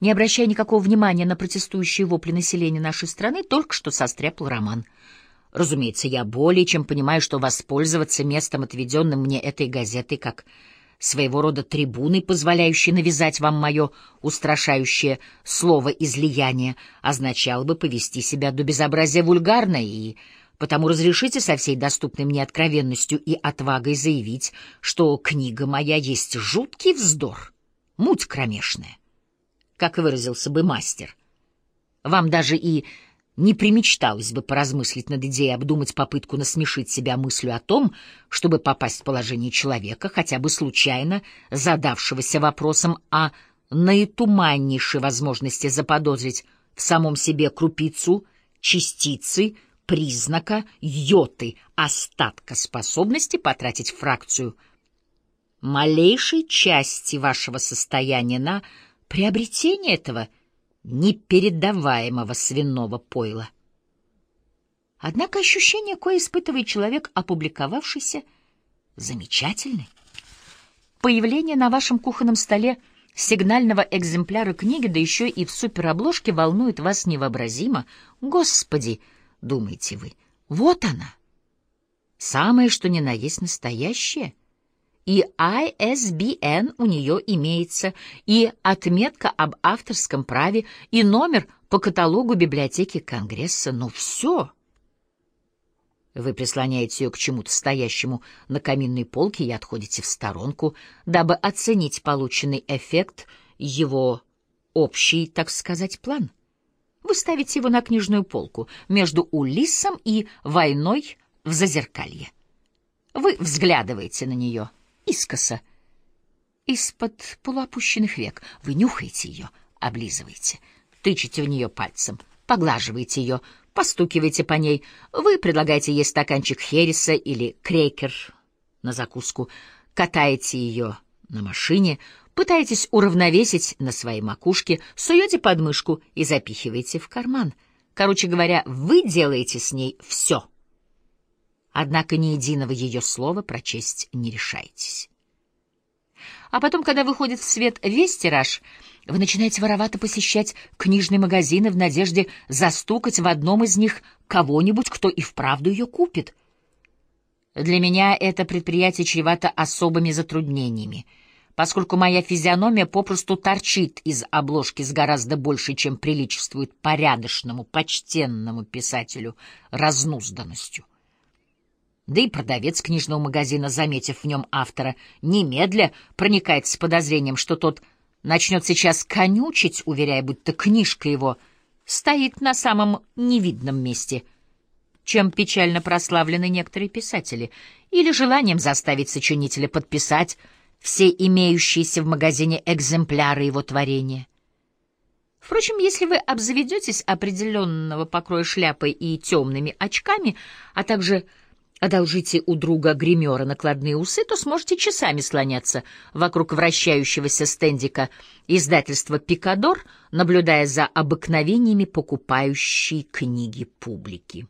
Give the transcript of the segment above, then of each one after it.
не обращая никакого внимания на протестующие вопли населения нашей страны, только что состряпал роман. Разумеется, я более чем понимаю, что воспользоваться местом, отведенным мне этой газетой, как своего рода трибуной, позволяющей навязать вам мое устрашающее слово излияние, означало бы повести себя до безобразия вульгарно и... Потому разрешите со всей доступной мне откровенностью и отвагой заявить, что книга моя есть жуткий вздор, муть кромешная как выразился бы мастер. Вам даже и не примечталось бы поразмыслить над идеей обдумать попытку насмешить себя мыслью о том, чтобы попасть в положение человека, хотя бы случайно задавшегося вопросом о наитуманнейшей возможности заподозрить в самом себе крупицу, частицы, признака, йоты, остатка способности потратить фракцию малейшей части вашего состояния на приобретение этого непередаваемого свиного пойла. Однако ощущение, кое испытывает человек, опубликовавшийся, замечательное. Появление на вашем кухонном столе сигнального экземпляра книги, да еще и в суперобложке, волнует вас невообразимо. Господи, думаете вы, вот она, самое что ни на есть настоящее — и ISBN у нее имеется, и отметка об авторском праве, и номер по каталогу библиотеки Конгресса. Ну все. Вы прислоняете ее к чему-то стоящему на каминной полке и отходите в сторонку, дабы оценить полученный эффект, его общий, так сказать, план. Вы ставите его на книжную полку между Улиссом и войной в Зазеркалье. Вы взглядываете на нее — искоса. Из-под полуопущенных век вы нюхаете ее, облизываете, тычете в нее пальцем, поглаживаете ее, постукиваете по ней. Вы предлагаете ей стаканчик хереса или крекер на закуску, катаете ее на машине, пытаетесь уравновесить на своей макушке, суете подмышку и запихиваете в карман. Короче говоря, вы делаете с ней все — однако ни единого ее слова прочесть не решаетесь. А потом, когда выходит в свет весь тираж, вы начинаете воровато посещать книжные магазины в надежде застукать в одном из них кого-нибудь, кто и вправду ее купит. Для меня это предприятие чревато особыми затруднениями, поскольку моя физиономия попросту торчит из обложки с гораздо больше, чем приличествует порядочному, почтенному писателю разнузданностью. Да и продавец книжного магазина, заметив в нем автора, немедля проникает с подозрением, что тот начнет сейчас конючить, уверяя, будто книжка его стоит на самом невидном месте, чем печально прославлены некоторые писатели, или желанием заставить сочинителя подписать все имеющиеся в магазине экземпляры его творения. Впрочем, если вы обзаведетесь определенного покроя шляпой и темными очками, а также одолжите у друга гримера накладные усы, то сможете часами слоняться вокруг вращающегося стендика издательства «Пикадор», наблюдая за обыкновениями покупающей книги публики.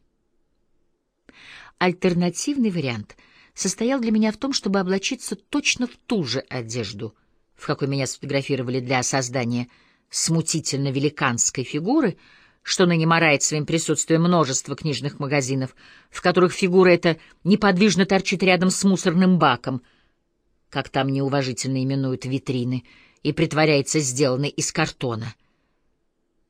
Альтернативный вариант состоял для меня в том, чтобы облачиться точно в ту же одежду, в какой меня сфотографировали для создания смутительно-великанской фигуры — что ныне морает своим присутствием множество книжных магазинов, в которых фигура эта неподвижно торчит рядом с мусорным баком, как там неуважительно именуют витрины, и притворяется сделанной из картона —